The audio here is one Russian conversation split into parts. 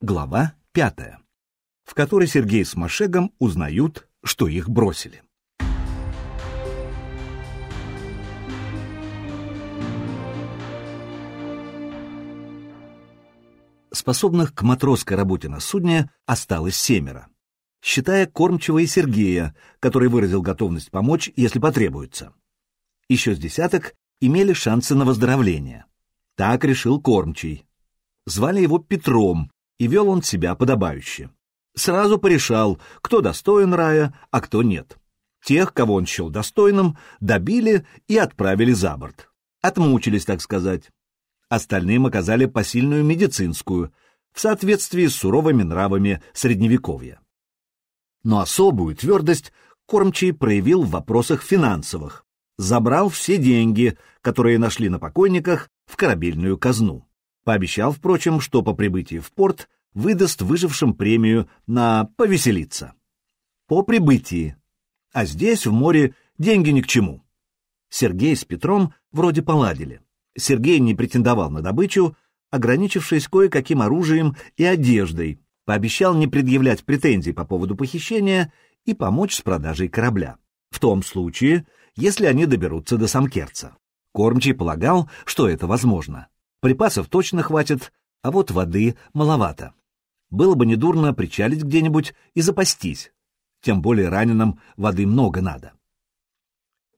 Глава пятая, в которой Сергей с Машегом узнают, что их бросили. Способных к матросской работе на судне осталось семеро, считая кормчего и Сергея, который выразил готовность помочь, если потребуется. Еще с десяток имели шансы на выздоровление. Так решил кормчий. Звали его Петром, и вел он себя подобающе. Сразу порешал, кто достоин рая, а кто нет. Тех, кого он счел достойным, добили и отправили за борт. Отмучились, так сказать. Остальным оказали посильную медицинскую, в соответствии с суровыми нравами Средневековья. Но особую твердость Кормчий проявил в вопросах финансовых. Забрал все деньги, которые нашли на покойниках, в корабельную казну. Пообещал, впрочем, что по прибытии в порт выдаст выжившим премию на «повеселиться». По прибытии. А здесь, в море, деньги ни к чему. Сергей с Петром вроде поладили. Сергей не претендовал на добычу, ограничившись кое-каким оружием и одеждой, пообещал не предъявлять претензий по поводу похищения и помочь с продажей корабля. В том случае, если они доберутся до Самкерца. Кормчий полагал, что это возможно. Припасов точно хватит, а вот воды маловато. Было бы недурно причалить где-нибудь и запастись. Тем более раненым воды много надо.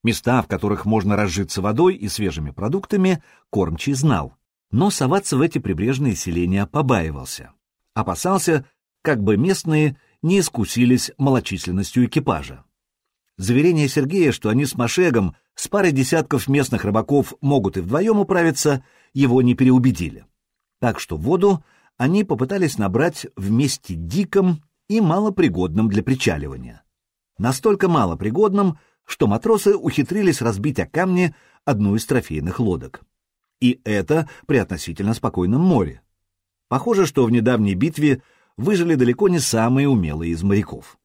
Места, в которых можно разжиться водой и свежими продуктами, кормчий знал, но соваться в эти прибрежные селения побаивался. Опасался, как бы местные не искусились малочисленностью экипажа. Заверение Сергея, что они с Машегом, с парой десятков местных рыбаков могут и вдвоем управиться, его не переубедили. Так что воду они попытались набрать вместе диком и малопригодным для причаливания. Настолько малопригодным, что матросы ухитрились разбить о камни одну из трофейных лодок. И это при относительно спокойном море. Похоже, что в недавней битве выжили далеко не самые умелые из моряков.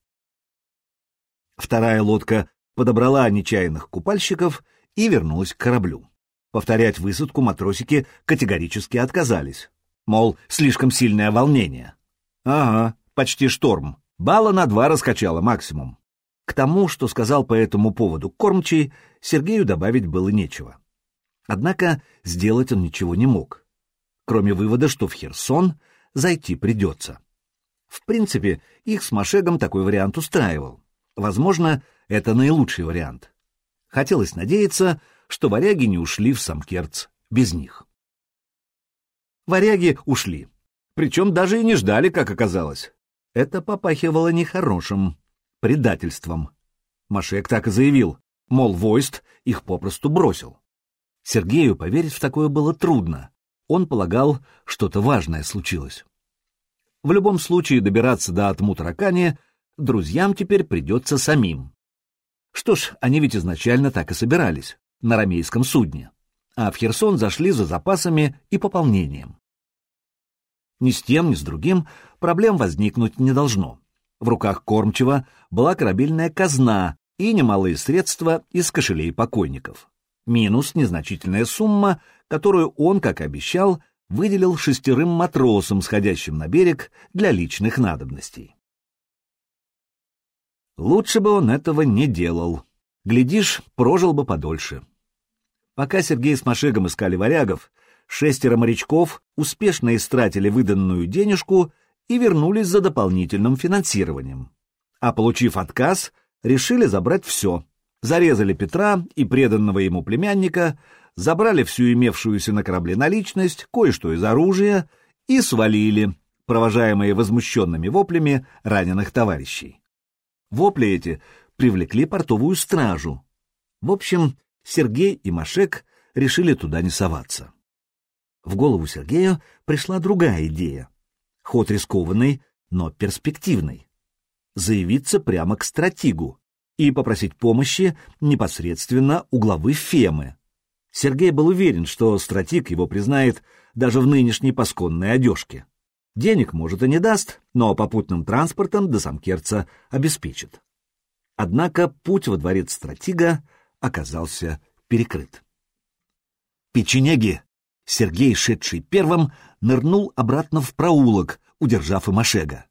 Вторая лодка подобрала нечаянных купальщиков и вернулась к кораблю. Повторять высадку матросики категорически отказались. Мол, слишком сильное волнение. Ага, почти шторм. Балла на два раскачала максимум. К тому, что сказал по этому поводу кормчий, Сергею добавить было нечего. Однако сделать он ничего не мог, кроме вывода, что в Херсон зайти придется. В принципе, их с Машегом такой вариант устраивал. Возможно, это наилучший вариант. Хотелось надеяться, что варяги не ушли в Самкерц без них. Варяги ушли. Причем даже и не ждали, как оказалось. Это попахивало нехорошим, предательством. Машек так и заявил, мол, войст их попросту бросил. Сергею поверить в такое было трудно. Он полагал, что-то важное случилось. В любом случае добираться до Атмутаракани друзьям теперь придется самим. Что ж, они ведь изначально так и собирались, на рамейском судне, а в Херсон зашли за запасами и пополнением. Ни с тем, ни с другим проблем возникнуть не должно. В руках кормчего была корабельная казна и немалые средства из кошелей покойников. Минус незначительная сумма, которую он, как обещал, выделил шестерым матросам, сходящим на берег для личных надобностей. Лучше бы он этого не делал. Глядишь, прожил бы подольше. Пока Сергей с Машегом искали варягов, шестеро морячков успешно истратили выданную денежку и вернулись за дополнительным финансированием. А получив отказ, решили забрать все. Зарезали Петра и преданного ему племянника, забрали всю имевшуюся на корабле наличность, кое-что из оружия и свалили, провожаемые возмущенными воплями раненых товарищей. Вопли эти привлекли портовую стражу. В общем, Сергей и Машек решили туда не соваться. В голову Сергею пришла другая идея. Ход рискованный, но перспективный. Заявиться прямо к стратегу и попросить помощи непосредственно у главы Фемы. Сергей был уверен, что стратег его признает даже в нынешней пасконной одежке. Денег, может, и не даст, но попутным транспортом до Самкерца обеспечит. Однако путь во дворец стратега оказался перекрыт. Печенеги! Сергей, шедший первым, нырнул обратно в проулок, удержав и Машега.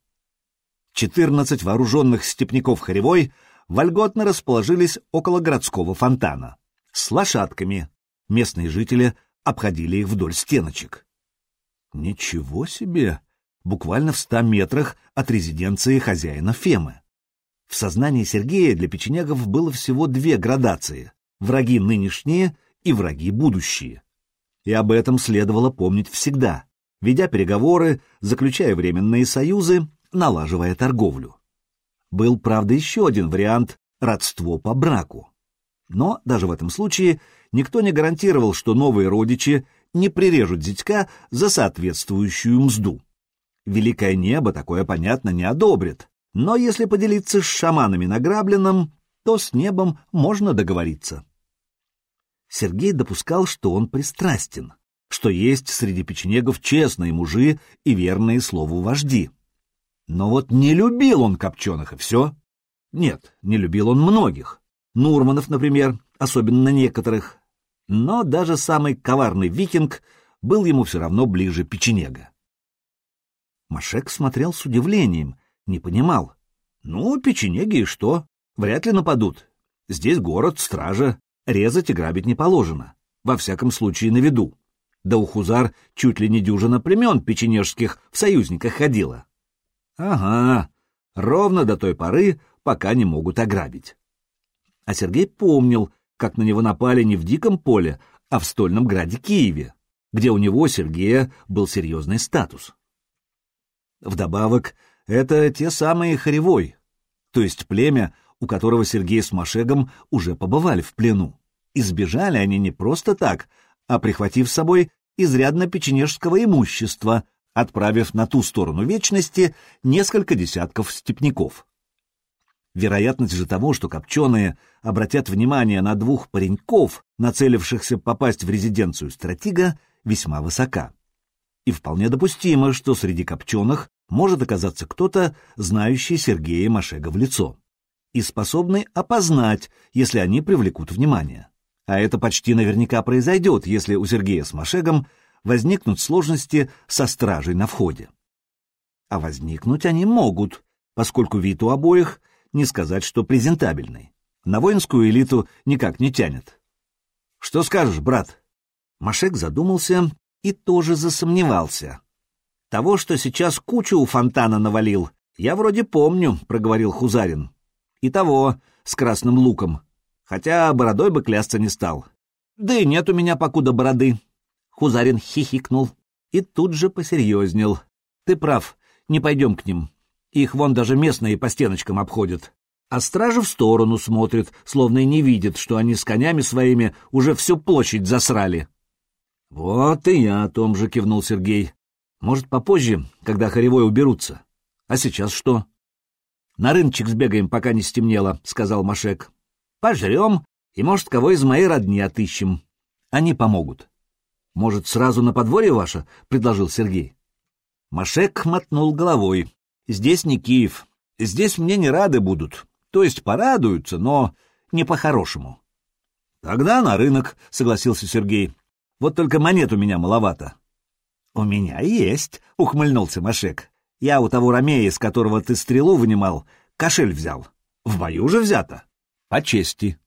Четырнадцать вооруженных степняков Харевой вольготно расположились около городского фонтана. С лошадками. Местные жители обходили их вдоль стеночек. Ничего себе! Буквально в ста метрах от резиденции хозяина Фемы. В сознании Сергея для печенегов было всего две градации — враги нынешние и враги будущие. И об этом следовало помнить всегда, ведя переговоры, заключая временные союзы налаживая торговлю. Был, правда, еще один вариант — родство по браку. Но даже в этом случае никто не гарантировал, что новые родичи не прирежут зятька за соответствующую мзду. Великое небо такое, понятно, не одобрит, но если поделиться с шаманами награбленным, то с небом можно договориться. Сергей допускал, что он пристрастен, что есть среди печенегов честные мужи и верные слову вожди. Но вот не любил он Копченых, и все. Нет, не любил он многих. Нурманов, например, особенно некоторых. Но даже самый коварный викинг был ему все равно ближе печенега. Машек смотрел с удивлением, не понимал. Ну, печенеги и что? Вряд ли нападут. Здесь город, стража, резать и грабить не положено. Во всяком случае, на виду. Да у хузар чуть ли не дюжина племен печенежских в союзниках ходила. Ага, ровно до той поры, пока не могут ограбить. А Сергей помнил, как на него напали не в Диком поле, а в Стольном граде Киеве, где у него, Сергея, был серьезный статус. Вдобавок, это те самые Харевой, то есть племя, у которого Сергей с Машегом уже побывали в плену. Избежали они не просто так, а прихватив с собой изрядно печенежского имущества — отправив на ту сторону вечности несколько десятков степняков. Вероятность же того, что копченые обратят внимание на двух пареньков, нацелившихся попасть в резиденцию стратега, весьма высока. И вполне допустимо, что среди копченых может оказаться кто-то, знающий Сергея Машега в лицо и способный опознать, если они привлекут внимание. А это почти наверняка произойдет, если у Сергея с Машегом возникнут сложности со стражей на входе. А возникнуть они могут, поскольку вид у обоих не сказать, что презентабельный. На воинскую элиту никак не тянет. «Что скажешь, брат?» Машек задумался и тоже засомневался. «Того, что сейчас кучу у фонтана навалил, я вроде помню», — проговорил Хузарин. «И того, с красным луком. Хотя бородой бы клясться не стал. Да и нет у меня покуда бороды. Хузарин хихикнул и тут же посерьезнел. «Ты прав, не пойдем к ним. Их вон даже местные по стеночкам обходят. А стража в сторону смотрит, словно и не видит, что они с конями своими уже всю площадь засрали». «Вот и я о том же», — кивнул Сергей. «Может, попозже, когда Харевой уберутся. А сейчас что?» «На рыночек сбегаем, пока не стемнело», — сказал Машек. «Пожрем, и, может, кого из моей родни отыщем. Они помогут». «Может, сразу на подворье ваше?» — предложил Сергей. Машек мотнул головой. «Здесь не Киев. Здесь мне не рады будут. То есть порадуются, но не по-хорошему». «Тогда на рынок», — согласился Сергей. «Вот только монет у меня маловато». «У меня есть», — ухмыльнулся Машек. «Я у того ромея, из которого ты стрелу вынимал, кошель взял. В бою же взято. По чести».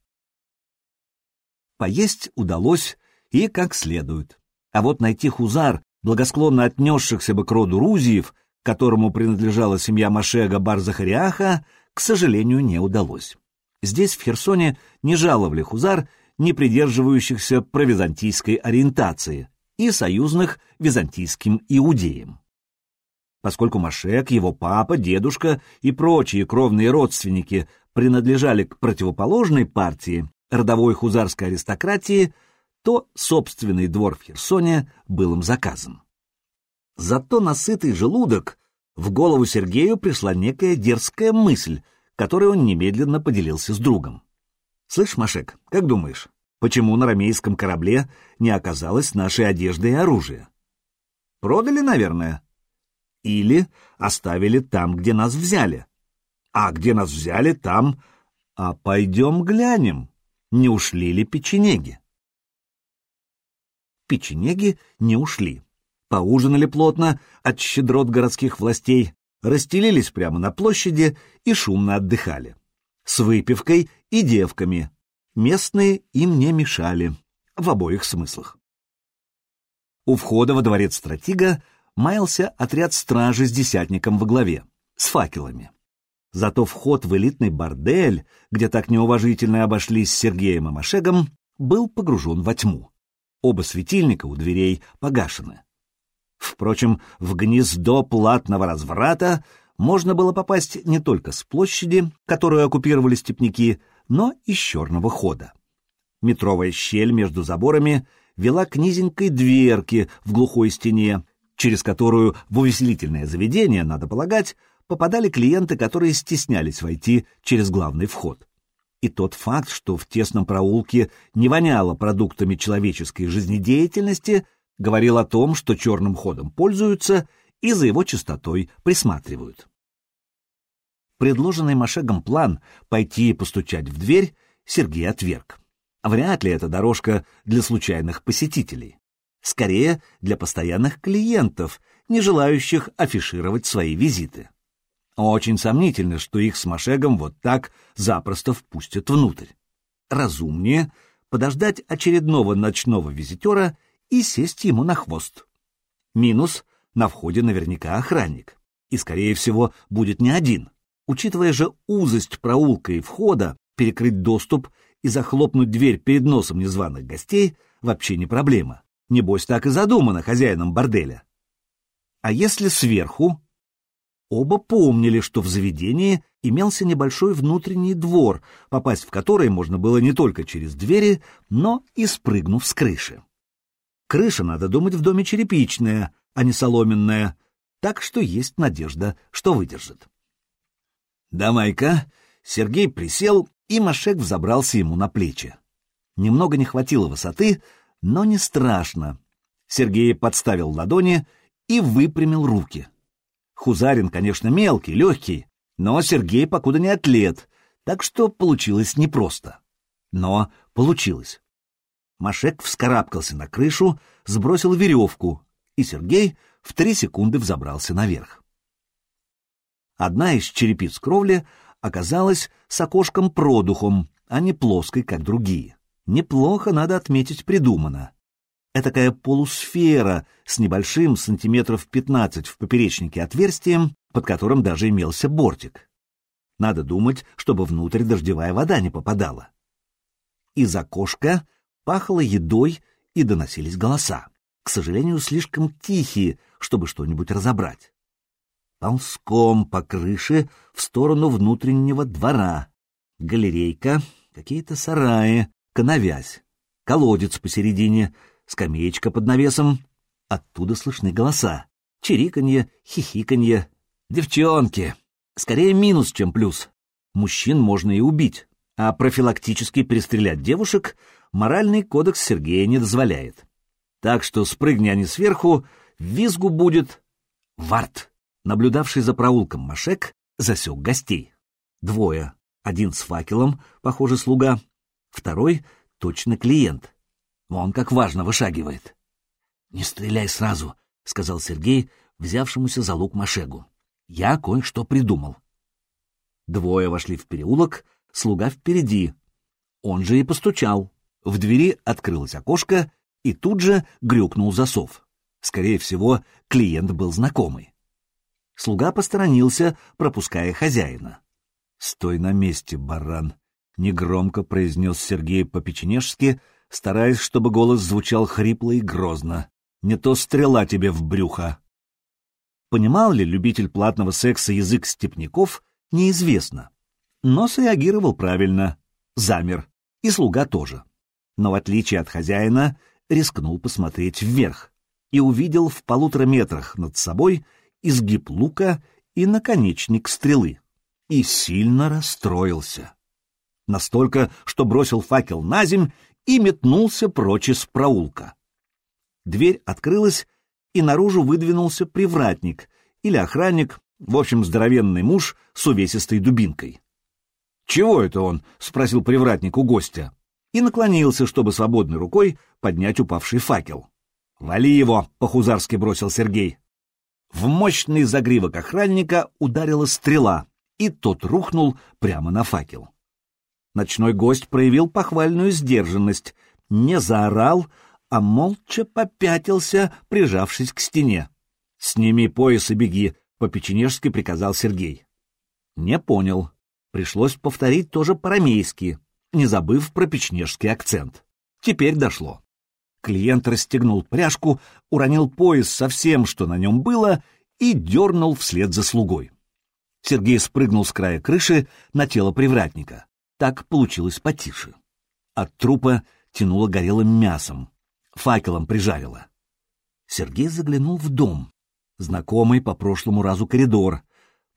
Поесть удалось и как следует. А вот найти хузар, благосклонно отнесшихся бы к роду Рузиев, которому принадлежала семья Машега Барзахариаха, к сожалению, не удалось. Здесь, в Херсоне, не жаловали хузар, не придерживающихся провизантийской ориентации и союзных византийским иудеям. Поскольку Машек, его папа, дедушка и прочие кровные родственники принадлежали к противоположной партии, родовой хузарской аристократии, то собственный двор в Херсоне был им заказан. Зато на сытый желудок в голову Сергею пришла некая дерзкая мысль, которой он немедленно поделился с другом. «Слышь, Машек, как думаешь, почему на ромейском корабле не оказалось нашей одежды и оружия? Продали, наверное. Или оставили там, где нас взяли. А где нас взяли, там... А пойдем глянем, не ушли ли печенеги?» печенеги не ушли. поужинали плотно от щедрот городских властей, расстелились прямо на площади и шумно отдыхали. С выпивкой и девками. Местные им не мешали. В обоих смыслах. У входа во дворец стратега маялся отряд стражи с десятником во главе, с факелами. Зато вход в элитный бордель, где так неуважительно обошлись с Сергеем и Машегом, был погружен во тьму. Оба светильника у дверей погашены. Впрочем, в гнездо платного разврата можно было попасть не только с площади, которую оккупировали степняки, но и с черного хода. Метровая щель между заборами вела к низенькой дверке в глухой стене, через которую в увеселительное заведение, надо полагать, попадали клиенты, которые стеснялись войти через главный вход. И тот факт, что в тесном проулке не воняло продуктами человеческой жизнедеятельности, говорил о том, что черным ходом пользуются и за его чистотой присматривают. Предложенный Машегом план пойти и постучать в дверь Сергей отверг. Вряд ли это дорожка для случайных посетителей. Скорее, для постоянных клиентов, не желающих афишировать свои визиты. Очень сомнительно, что их с Машегом вот так запросто впустят внутрь. Разумнее подождать очередного ночного визитера и сесть ему на хвост. Минус — на входе наверняка охранник. И, скорее всего, будет не один. Учитывая же узость проулка и входа, перекрыть доступ и захлопнуть дверь перед носом незваных гостей вообще не проблема. Небось, так и задумано хозяином борделя. А если сверху? Оба помнили, что в заведении имелся небольшой внутренний двор, попасть в который можно было не только через двери, но и спрыгнув с крыши. Крыша, надо думать, в доме черепичная, а не соломенная, так что есть надежда, что выдержит. «Давай-ка!» Сергей присел, и Машек взобрался ему на плечи. Немного не хватило высоты, но не страшно. Сергей подставил ладони и выпрямил руки. Хузарин, конечно, мелкий, легкий, но Сергей покуда не атлет, так что получилось непросто. Но получилось. Машек вскарабкался на крышу, сбросил веревку, и Сергей в три секунды взобрался наверх. Одна из черепиц кровли оказалась с окошком-продухом, а не плоской, как другие. Неплохо, надо отметить, придумано. Этакая полусфера с небольшим сантиметров 15 в поперечнике отверстием, под которым даже имелся бортик. Надо думать, чтобы внутрь дождевая вода не попадала. Из окошка пахло едой и доносились голоса. К сожалению, слишком тихие, чтобы что-нибудь разобрать. Ползком по крыше в сторону внутреннего двора. Галерейка, какие-то сараи, коновязь, колодец посередине, скамеечка под навесом. Оттуда слышны голоса. Чириканье, хихиканье. Девчонки. Скорее минус, чем плюс. Мужчин можно и убить, а профилактически перестрелять девушек моральный кодекс Сергея не дозволяет. Так что спрыгни они сверху, визгу будет варт. Наблюдавший за проулком Машек засек гостей. Двое. Один с факелом, похоже, слуга. Второй — точно клиент. Он как важно вышагивает. — Не стреляй сразу, — сказал Сергей, взявшемуся за лук Машегу. — Я кое-что придумал. Двое вошли в переулок, слуга впереди. Он же и постучал. В двери открылось окошко, и тут же грюкнул засов. Скорее всего, клиент был знакомый. Слуга посторонился, пропуская хозяина. — Стой на месте, баран! — негромко произнес Сергей по-печенежски, стараясь, чтобы голос звучал хрипло и грозно. — Не то стрела тебе в брюхо! Понимал ли любитель платного секса язык степняков, неизвестно. Но среагировал правильно. Замер. И слуга тоже. Но в отличие от хозяина, рискнул посмотреть вверх и увидел в полутора метрах над собой изгиб лука и наконечник стрелы. И сильно расстроился. Настолько, что бросил факел на земь и метнулся прочь из проулка. Дверь открылась, и наружу выдвинулся привратник или охранник, в общем, здоровенный муж с увесистой дубинкой. «Чего это он?» — спросил привратник у гостя и наклонился, чтобы свободной рукой поднять упавший факел. «Вали его!» — по-хузарски бросил Сергей. В мощный загривок охранника ударила стрела, и тот рухнул прямо на факел. Ночной гость проявил похвальную сдержанность, не заорал, а молча попятился, прижавшись к стене. «Сними пояс и беги», — по-печенежски приказал Сергей. Не понял. Пришлось повторить тоже по-рамейски, не забыв про печнежский акцент. Теперь дошло. Клиент расстегнул пряжку, уронил пояс со всем, что на нем было, и дернул вслед за слугой. Сергей спрыгнул с края крыши на тело привратника. Так получилось потише. От трупа тянуло горелым мясом, факелом прижарило. Сергей заглянул в дом. Знакомый по прошлому разу коридор,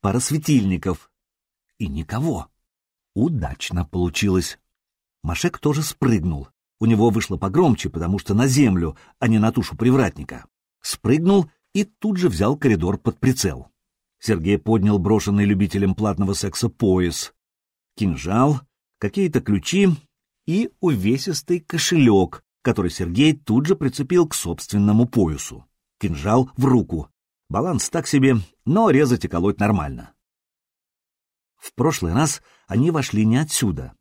пара светильников. И никого. Удачно получилось. Машек тоже спрыгнул. У него вышло погромче, потому что на землю, а не на тушу привратника. Спрыгнул и тут же взял коридор под прицел. Сергей поднял брошенный любителем платного секса пояс. Кинжал, какие-то ключи и увесистый кошелек, который Сергей тут же прицепил к собственному поясу. Кинжал в руку. Баланс так себе, но резать и колоть нормально. В прошлый раз они вошли не отсюда.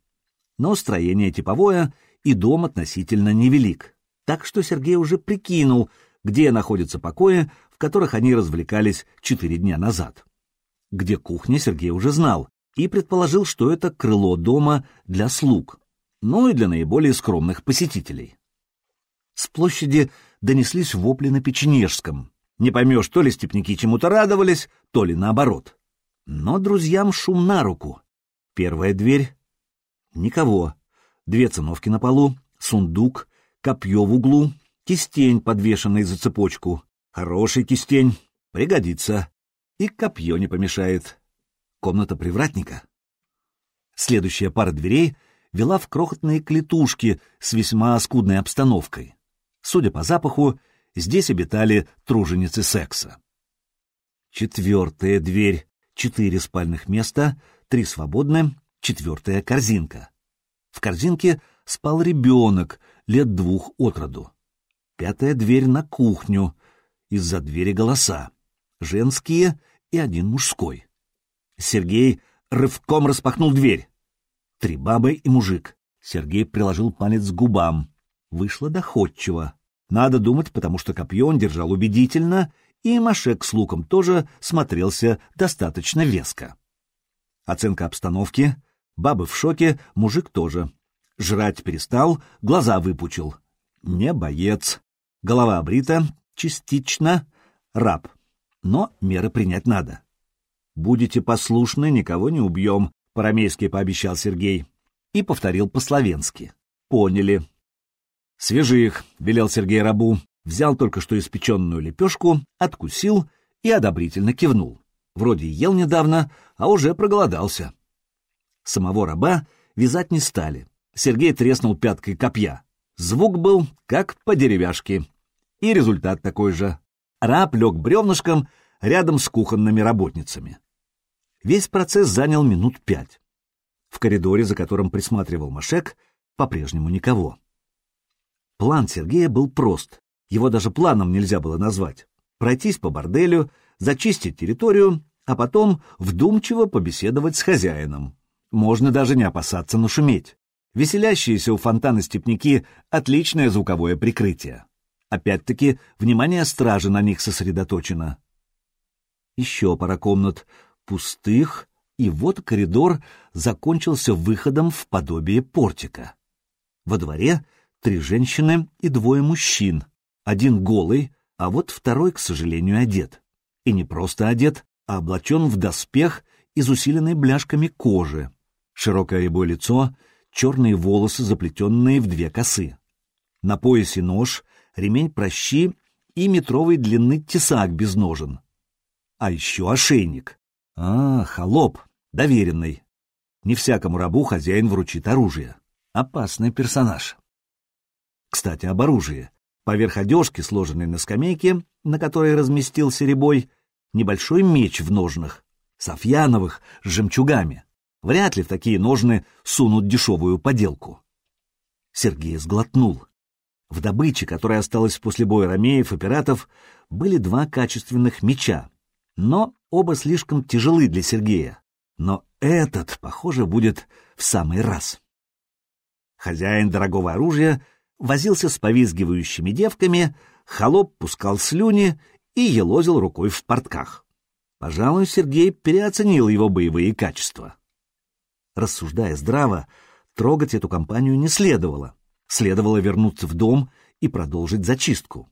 Но строение типовое, и дом относительно невелик. Так что Сергей уже прикинул, где находятся покои, в которых они развлекались четыре дня назад. Где кухня Сергей уже знал и предположил, что это крыло дома для слуг, ну и для наиболее скромных посетителей. С площади донеслись вопли на печенежском. Не поймешь, то ли степняки чему-то радовались, то ли наоборот. Но друзьям шум на руку. Первая дверь — никого. Две циновки на полу, сундук, копье в углу, кистень, подвешенный за цепочку. Хороший кистень, пригодится. И копье не помешает. Комната привратника. Следующая пара дверей вела в крохотные клетушки с весьма скудной обстановкой. Судя по запаху, здесь обитали труженицы секса. Четвертая дверь, четыре спальных места, три свободные, четвертая корзинка. В корзинке спал ребенок лет двух от роду. Пятая дверь на кухню, из-за двери голоса, женские и один мужской. Сергей рывком распахнул дверь. Три бабы и мужик. Сергей приложил палец к губам. Вышло доходчиво. Надо думать, потому что копье он держал убедительно, и Машек с луком тоже смотрелся достаточно веско. Оценка обстановки. Бабы в шоке, мужик тоже. Жрать перестал, глаза выпучил. Не боец. Голова обрита, частично раб. Но меры принять надо. «Будете послушны, никого не убьем», — по-рамейски пообещал Сергей. И повторил по-словенски. «Поняли». «Свежи их», — велел Сергей рабу, взял только что испеченную лепешку, откусил и одобрительно кивнул. Вроде ел недавно, а уже проголодался. Самого раба вязать не стали. Сергей треснул пяткой копья. Звук был как по деревяшке. И результат такой же. Раб лег бревнышком рядом с кухонными работницами. Весь процесс занял минут пять. В коридоре, за которым присматривал Машек, по-прежнему никого. План Сергея был прост. Его даже планом нельзя было назвать. Пройтись по борделю, зачистить территорию, а потом вдумчиво побеседовать с хозяином. Можно даже не опасаться нашуметь. Веселящиеся у фонтана степняки — отличное звуковое прикрытие. Опять-таки, внимание стражи на них сосредоточено. Еще пара комнат, пустых, и вот коридор закончился выходом в подобие портика. Во дворе три женщины и двое мужчин. Один голый, а вот второй, к сожалению, одет. И не просто одет, а облачен в доспех из усиленной бляшками кожи. Широкое рябое лицо, черные волосы, заплетенные в две косы. На поясе нож, ремень прощи и метровой длины тесак без ножен. А еще ошейник. А, холоп, доверенный. Не всякому рабу хозяин вручит оружие. Опасный персонаж. Кстати, об оружии. Поверх одежки, сложенной на скамейке, на которой разместился ребой, небольшой меч в ножнах, софьяновых, с жемчугами. Вряд ли в такие ножны сунут дешевую поделку. Сергей сглотнул. В добыче, которая осталась после боя ромеев и пиратов, были два качественных меча, но оба слишком тяжелы для Сергея. Но этот, похоже, будет в самый раз. Хозяин дорогого оружия возился с повизгивающими девками, холоп пускал слюни и елозил рукой в портках. Пожалуй, Сергей переоценил его боевые качества. Рассуждая здраво, трогать эту компанию не следовало. Следовало вернуться в дом и продолжить зачистку.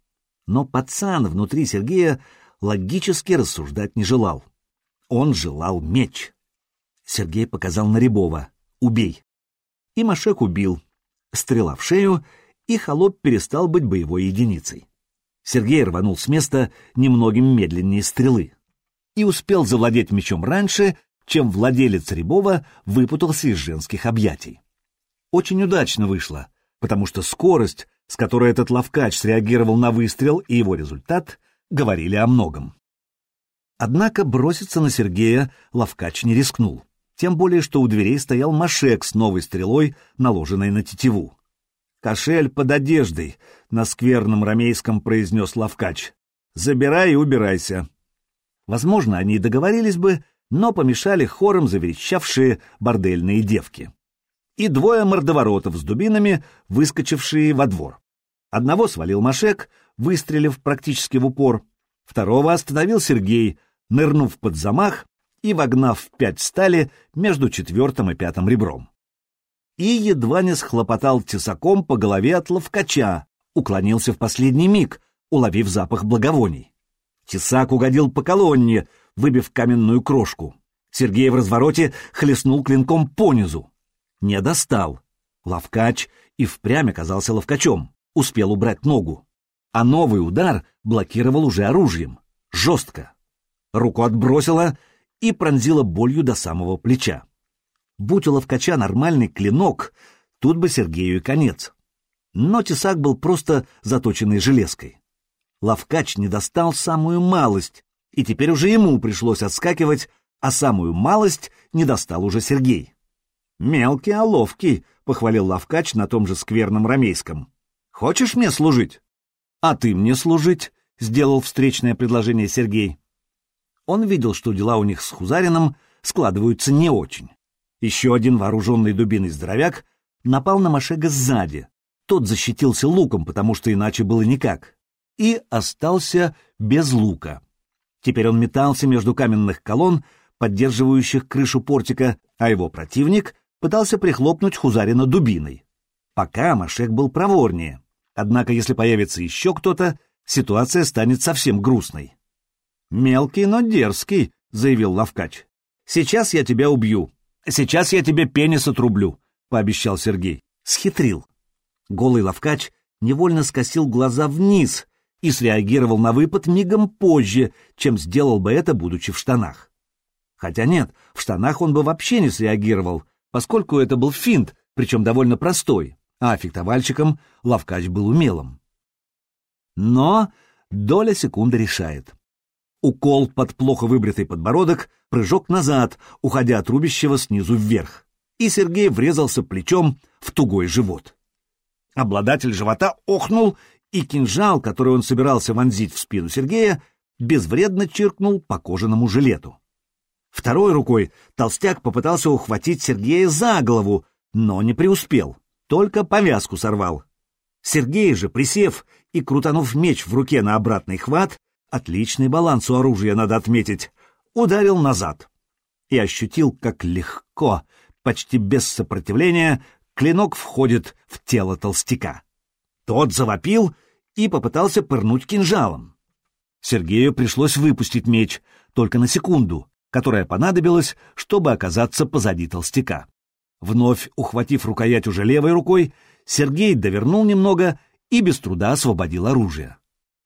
Но пацан внутри Сергея логически рассуждать не желал. Он желал меч. Сергей показал на Рябова. «Убей». И Машек убил. Стрела в шею, и холоп перестал быть боевой единицей. Сергей рванул с места немногим медленнее стрелы и успел завладеть мечом раньше, чем владелец Рябова выпутался из женских объятий. Очень удачно вышло — потому что скорость, с которой этот ловкач среагировал на выстрел и его результат, говорили о многом. Однако броситься на Сергея ловкач не рискнул, тем более что у дверей стоял Машек с новой стрелой, наложенной на тетиву. «Кошель под одеждой», — на скверном ромейском произнес ловкач. «Забирай и убирайся». Возможно, они договорились бы, но помешали хором заверещавшие бордельные девки и двое мордоворотов с дубинами, выскочившие во двор. Одного свалил Машек, выстрелив практически в упор, второго остановил Сергей, нырнув под замах и вогнав пять стали между четвертым и пятым ребром. И едва не схлопотал тесаком по голове от ловкача, уклонился в последний миг, уловив запах благовоний. Тесак угодил по колонне, выбив каменную крошку. Сергей в развороте хлестнул клинком понизу. Не достал. Ловкач и впрямь оказался ловкачом, успел убрать ногу. А новый удар блокировал уже оружием. Жестко. Руку отбросила и пронзила болью до самого плеча. Будь у ловкача нормальный клинок, тут бы Сергею и конец. Но тесак был просто заточенной железкой. Ловкач не достал самую малость, и теперь уже ему пришлось отскакивать, а самую малость не достал уже Сергей. «Мелкий, а ловкий», — похвалил Лавкач на том же скверном рамейском. «Хочешь мне служить?» «А ты мне служить», — сделал встречное предложение Сергей. Он видел, что дела у них с Хузарином складываются не очень. Еще один вооруженный дубиной здоровяк напал на Машега сзади. Тот защитился луком, потому что иначе было никак. И остался без лука. Теперь он метался между каменных колонн, поддерживающих крышу портика, а его противник пытался прихлопнуть Хузарина дубиной. Пока Машек был проворнее. Однако, если появится еще кто-то, ситуация станет совсем грустной. «Мелкий, но дерзкий», — заявил Лавкач. «Сейчас я тебя убью. Сейчас я тебе пенис отрублю», — пообещал Сергей. Схитрил. Голый Лавкач невольно скосил глаза вниз и среагировал на выпад мигом позже, чем сделал бы это, будучи в штанах. Хотя нет, в штанах он бы вообще не среагировал, поскольку это был финт, причем довольно простой, а фехтовальщиком Лавкач был умелым. Но доля секунды решает. Укол под плохо выбритый подбородок, прыжок назад, уходя от рубящего снизу вверх. И Сергей врезался плечом в тугой живот. Обладатель живота охнул, и кинжал, который он собирался вонзить в спину Сергея, безвредно чиркнул по кожаному жилету. Второй рукой толстяк попытался ухватить Сергея за голову, но не преуспел, только повязку сорвал. Сергей же, присев и крутанув меч в руке на обратный хват, отличный баланс у оружия, надо отметить, ударил назад. И ощутил, как легко, почти без сопротивления, клинок входит в тело толстяка. Тот завопил и попытался пырнуть кинжалом. Сергею пришлось выпустить меч, только на секунду, которая понадобилась, чтобы оказаться позади толстяка. Вновь ухватив рукоять уже левой рукой, Сергей довернул немного и без труда освободил оружие.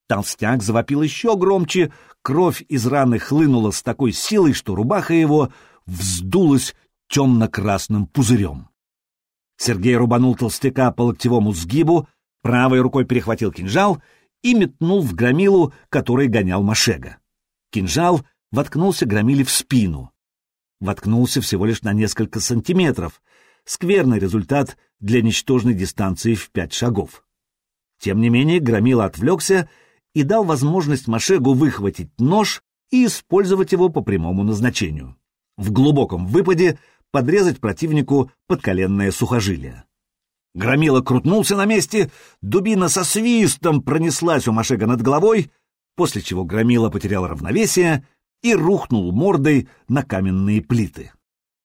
Толстяк завопил еще громче, кровь из раны хлынула с такой силой, что рубаха его вздулась темно-красным пузырем. Сергей рубанул толстяка по локтевому сгибу, правой рукой перехватил кинжал и метнул в громилу, который гонял Машега. Кинжал воткнулся громили в спину. Воткнулся всего лишь на несколько сантиметров. Скверный результат для ничтожной дистанции в пять шагов. Тем не менее, Громила отвлекся и дал возможность Машегу выхватить нож и использовать его по прямому назначению. В глубоком выпаде подрезать противнику подколенное сухожилие. Громила крутнулся на месте, дубина со свистом пронеслась у Машега над головой, после чего Громила потерял равновесие и рухнул мордой на каменные плиты.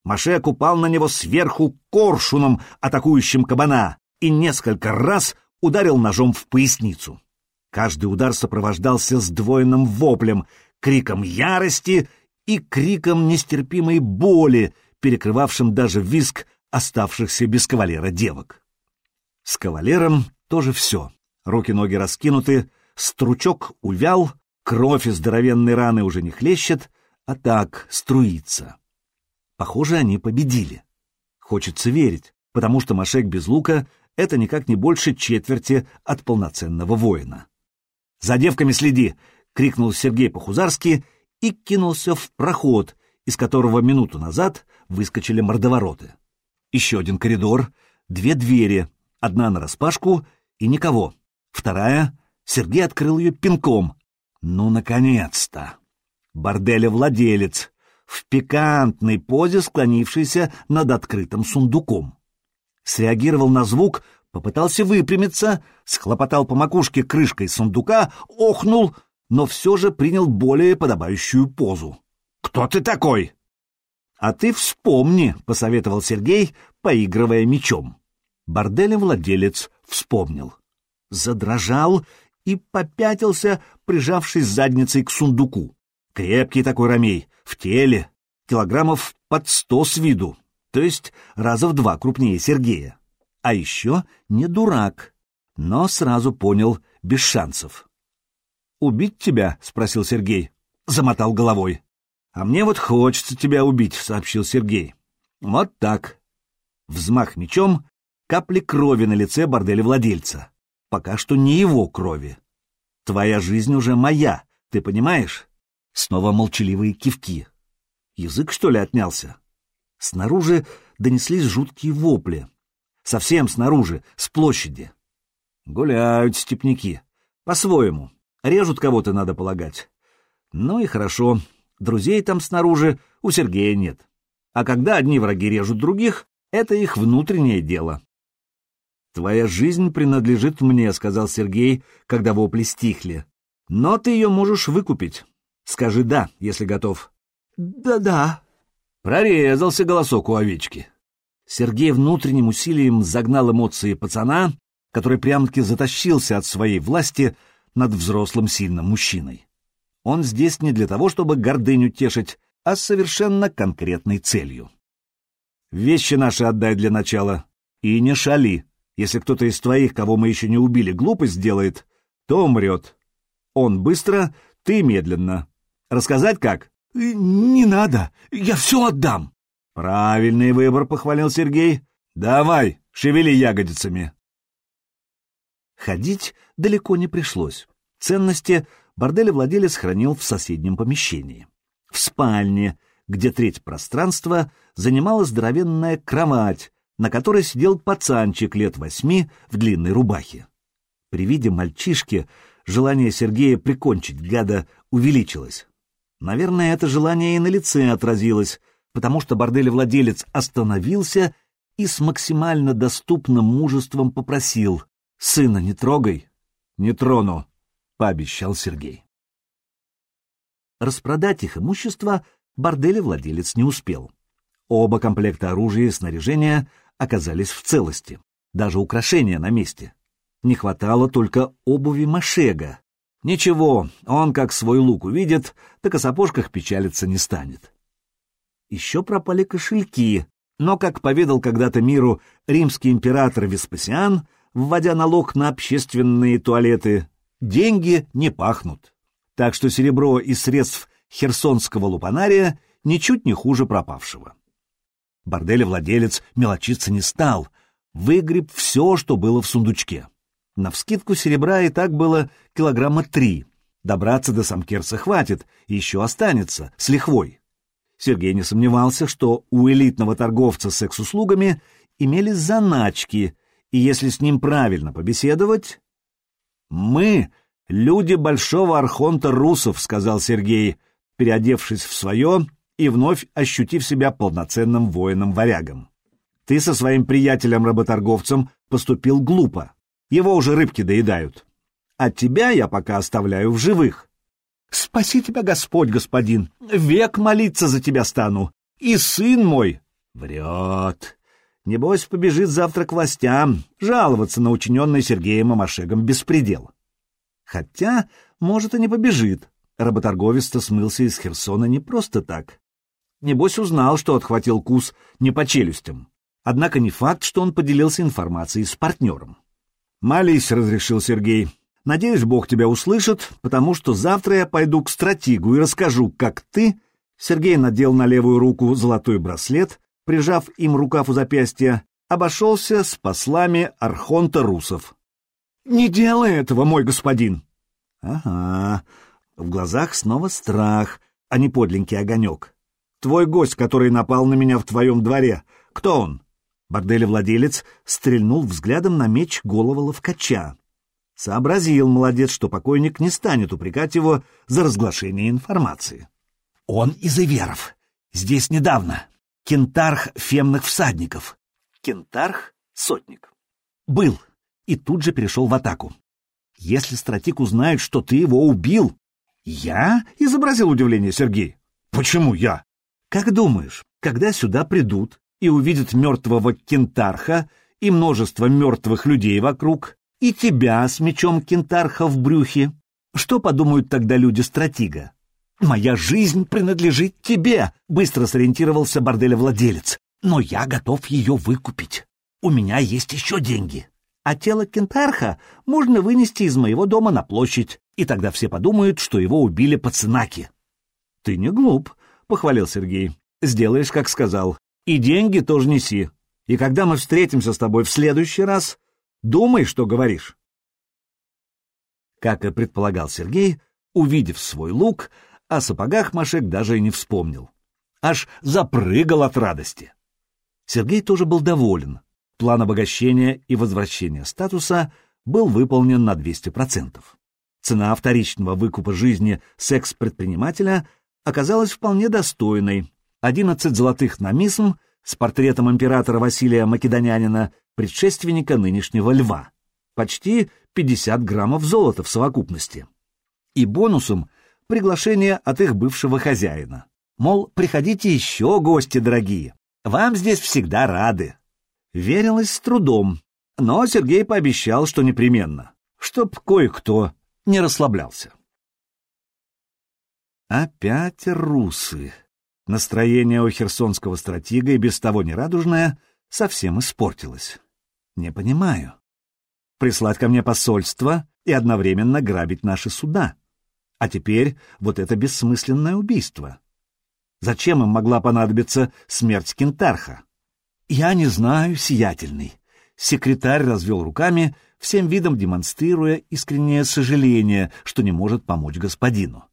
Машек упал на него сверху коршуном, атакующим кабана, и несколько раз ударил ножом в поясницу. Каждый удар сопровождался сдвоенным воплем, криком ярости и криком нестерпимой боли, перекрывавшим даже виск оставшихся без кавалера девок. С кавалером тоже все. Руки-ноги раскинуты, стручок увял, кровь из здоровенной раны уже не хлещет, а так струится. Похоже, они победили. Хочется верить, потому что Машек без лука — это никак не больше четверти от полноценного воина. «За девками следи!» — крикнул Сергей по-хузарски и кинулся в проход, из которого минуту назад выскочили мордовороты. Еще один коридор, две двери, Одна нараспашку и никого. Вторая — Сергей открыл ее пинком. Ну, наконец-то! Борделя владелец, в пикантной позе склонившийся над открытым сундуком. Среагировал на звук, попытался выпрямиться, схлопотал по макушке крышкой сундука, охнул, но все же принял более подобающую позу. «Кто ты такой?» «А ты вспомни», — посоветовал Сергей, поигрывая мечом. Борделя владелец вспомнил. Задрожал и попятился, прижавшись задницей к сундуку. Крепкий такой ромей, в теле, килограммов под сто с виду, то есть раза в два крупнее Сергея. А еще не дурак, но сразу понял, без шансов. «Убить тебя?» — спросил Сергей. Замотал головой. «А мне вот хочется тебя убить», — сообщил Сергей. «Вот так». Взмах мечом, капли крови на лице борделя владельца. Пока что не его крови. Твоя жизнь уже моя, ты понимаешь? Снова молчаливые кивки. Язык, что ли, отнялся? Снаружи донеслись жуткие вопли. Совсем снаружи, с площади. Гуляют степняки. По-своему. Режут кого-то, надо полагать. Ну и хорошо. Друзей там снаружи у Сергея нет. А когда одни враги режут других, это их внутреннее дело. «Твоя жизнь принадлежит мне», — сказал Сергей, когда вопли стихли. «Но ты ее можешь выкупить. Скажи «да», если готов». «Да-да». Прорезался голосок у овечки. Сергей внутренним усилием загнал эмоции пацана, который прям-таки затащился от своей власти над взрослым сильным мужчиной. Он здесь не для того, чтобы гордыню тешить, а с совершенно конкретной целью. «Вещи наши отдай для начала и не шали», если кто-то из твоих, кого мы еще не убили, глупость сделает, то умрет. Он быстро, ты медленно. Рассказать как? Не надо, я все отдам. Правильный выбор, похвалил Сергей. Давай, шевели ягодицами. Ходить далеко не пришлось. Ценности борделя владелец хранил в соседнем помещении. В спальне, где треть пространства занимала здоровенная кровать, на которой сидел пацанчик лет восьми в длинной рубахе. При виде мальчишки желание Сергея прикончить гада увеличилось. Наверное, это желание и на лице отразилось, потому что борделевладелец остановился и с максимально доступным мужеством попросил «Сына не трогай». «Не трону», — пообещал Сергей. Распродать их имущество борделевладелец не успел. Оба комплекта оружия и снаряжения оказались в целости, даже украшения на месте. Не хватало только обуви Машега. Ничего, он как свой лук увидит, так о сапожках печалиться не станет. Еще пропали кошельки, но, как поведал когда-то миру римский император Веспасиан, вводя налог на общественные туалеты, деньги не пахнут. Так что серебро из средств херсонского лупанария ничуть не хуже пропавшего. Борделя владелец мелочиться не стал, выгреб все, что было в сундучке. Навскидку серебра и так было килограмма три. Добраться до Самкерса хватит, еще останется, с лихвой. Сергей не сомневался, что у элитного торговца секс-услугами имелись заначки, и если с ним правильно побеседовать... Мы — люди Большого Архонта Русов, — сказал Сергей, переодевшись в свое и вновь ощутив себя полноценным воином-варягом. Ты со своим приятелем-работорговцем поступил глупо. Его уже рыбки доедают. А тебя я пока оставляю в живых. Спаси тебя Господь, господин, век молиться за тебя стану. И сын мой... Врет. Небось, побежит завтра к властям, жаловаться на учиненный Сергеем Амашегом беспредел. Хотя, может, и не побежит. Работорговец-то смылся из Херсона не просто так. Небось, узнал, что отхватил кус не по челюстям. Однако не факт, что он поделился информацией с партнером. «Молись», — разрешил Сергей. «Надеюсь, Бог тебя услышит, потому что завтра я пойду к стратегу и расскажу, как ты...» Сергей надел на левую руку золотой браслет, прижав им рукав у запястья, обошелся с послами Архонта Русов. «Не делай этого, мой господин!» «Ага». В глазах снова страх, а не подленький огонек. «Твой гость, который напал на меня в твоем дворе, кто он?» Борделевладелец стрельнул взглядом на меч голого ловкача. Сообразил, молодец, что покойник не станет упрекать его за разглашение информации. «Он из Иверов. Здесь недавно. Кентарх фемных всадников. Кентарх — сотник. Был. И тут же перешел в атаку. Если стратик узнает, что ты его убил... Я? — изобразил удивление Сергей. Почему я? Как думаешь, когда сюда придут и увидят мертвого кентарха и множество мертвых людей вокруг, и тебя с мечом кентарха в брюхе. Что подумают тогда люди-стратига? «Моя жизнь принадлежит тебе», — быстро сориентировался борделя-владелец. «Но я готов ее выкупить. У меня есть еще деньги. А тело кентарха можно вынести из моего дома на площадь, и тогда все подумают, что его убили пацанаки». «Ты не глуп», — похвалил Сергей. «Сделаешь, как сказал. И деньги тоже неси. И когда мы встретимся с тобой в следующий раз, думай, что говоришь. Как и предполагал Сергей, увидев свой лук, о сапогах Машек даже и не вспомнил. Аж запрыгал от радости. Сергей тоже был доволен. План обогащения и возвращения статуса был выполнен на 200%. Цена вторичного выкупа жизни секс-предпринимателя оказалась вполне достойной, 11 золотых на мисм с портретом императора Василия Македонянина, предшественника нынешнего льва. Почти 50 граммов золота в совокупности. И бонусом приглашение от их бывшего хозяина. Мол, приходите еще, гости дорогие, вам здесь всегда рады. Верилось с трудом, но Сергей пообещал, что непременно, чтоб кое-кто не расслаблялся. Опять русы. Настроение у херсонского стратега и без того нерадужное совсем испортилось. Не понимаю. Прислать ко мне посольство и одновременно грабить наши суда. А теперь вот это бессмысленное убийство. Зачем им могла понадобиться смерть Кентарха? Я не знаю, сиятельный. Секретарь развел руками, всем видом демонстрируя искреннее сожаление, что не может помочь господину.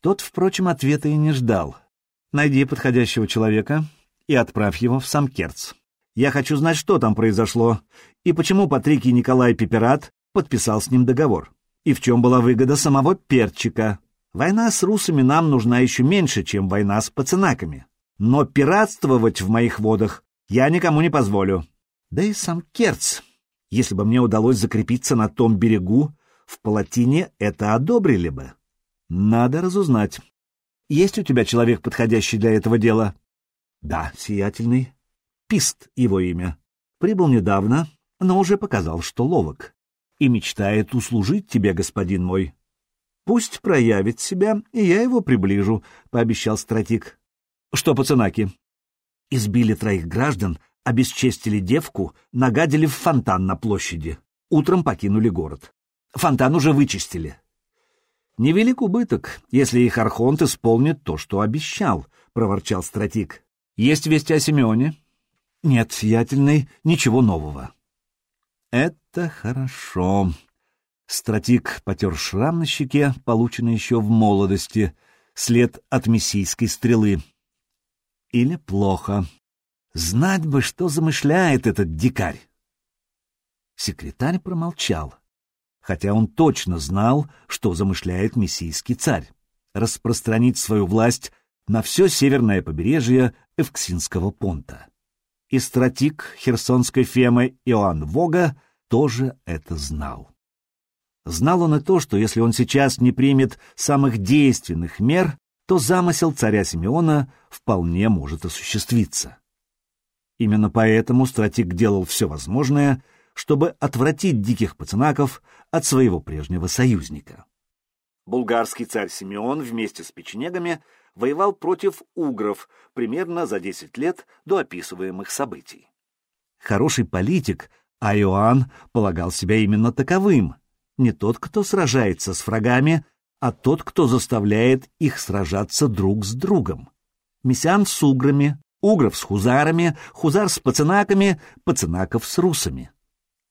Тот, впрочем, ответа и не ждал — Найди подходящего человека и отправь его в Самкерц. Я хочу знать, что там произошло, и почему Патрикий Николай Пеперат подписал с ним договор, и в чем была выгода самого Перчика. Война с русами нам нужна еще меньше, чем война с пацанаками. Но пиратствовать в моих водах я никому не позволю. Да и сам Керц. Если бы мне удалось закрепиться на том берегу, в Палатине это одобрили бы. Надо разузнать, есть у тебя человек, подходящий для этого дела? Да, сиятельный. Пист его имя. Прибыл недавно, но уже показал, что ловок. И мечтает услужить тебе, господин мой. Пусть проявит себя, и я его приближу, — пообещал стратик. Что, пацанаки? Избили троих граждан, обесчестили девку, нагадили в фонтан на площади. Утром покинули город. Фонтан уже вычистили. «Невелик убыток, если их Архонт исполнит то, что обещал», — проворчал стратик. «Есть вести о Симеоне?» «Нет, сиятельный, ничего нового». «Это хорошо». Стратик потер шрам на щеке, полученный еще в молодости, след от мессийской стрелы. Или плохо. Знать бы, что замышляет этот дикарь. Секретарь промолчал. Хотя он точно знал, что замышляет мессийский царь — распространить свою власть на все северное побережье Эвксинского понта. И стратик херсонской фемы Иоанн Вога тоже это знал. Знал он и то, что если он сейчас не примет самых действенных мер, то замысел царя Симеона вполне может осуществиться. Именно поэтому стратик делал все возможное, чтобы отвратить диких пацанаков от своего прежнего союзника. Булгарский царь Симеон вместе с печенегами воевал против угров примерно за 10 лет до описываемых событий. Хороший политик, а Иоанн полагал себя именно таковым, не тот, кто сражается с врагами, а тот, кто заставляет их сражаться друг с другом. Мессиан с уграми, угров с хузарами, хузар с пацанаками, пацанаков с русами.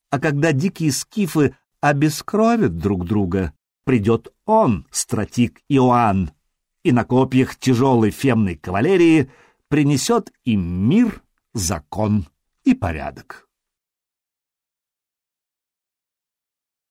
А когда дикие скифы обескровят друг друга, придет он, стратик Иоанн, и на копьях тяжелой фемной кавалерии принесет им мир, закон и порядок.